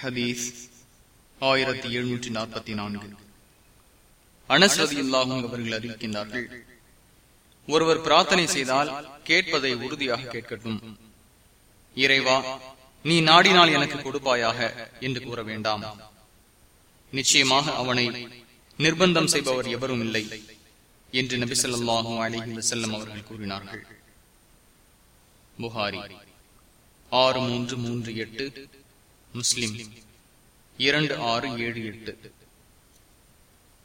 ஹதீஸ் ஆயிரத்தி எழுநூற்றி நாற்பத்தி நான்கு. அனஸ்ரதி இல்லாகும் அவர்கள் அறிவிக்கின்றார்கள். ஒருவர் பிரார்த்தனை செய்தால் கேட்பதை உறுதியாக கேட்கட்டும். இறைவா நீ நாடினால் எனக்கு கொடுப்பாயாக என்று கூற வேண்டாம். நிச்சயமாக அவனை நிர்பந்தம் செய்பவர் எவரும் இல்லை என்று நபி சொல்லாஹும் அலிஹி வசல்லம் அவர்கள் கூறினார்கள். புகாரி ஆறு மூன்று மூன்று எட்டு முஸ்லிம். இரண்டு ஆறு ஏழு எட்டு.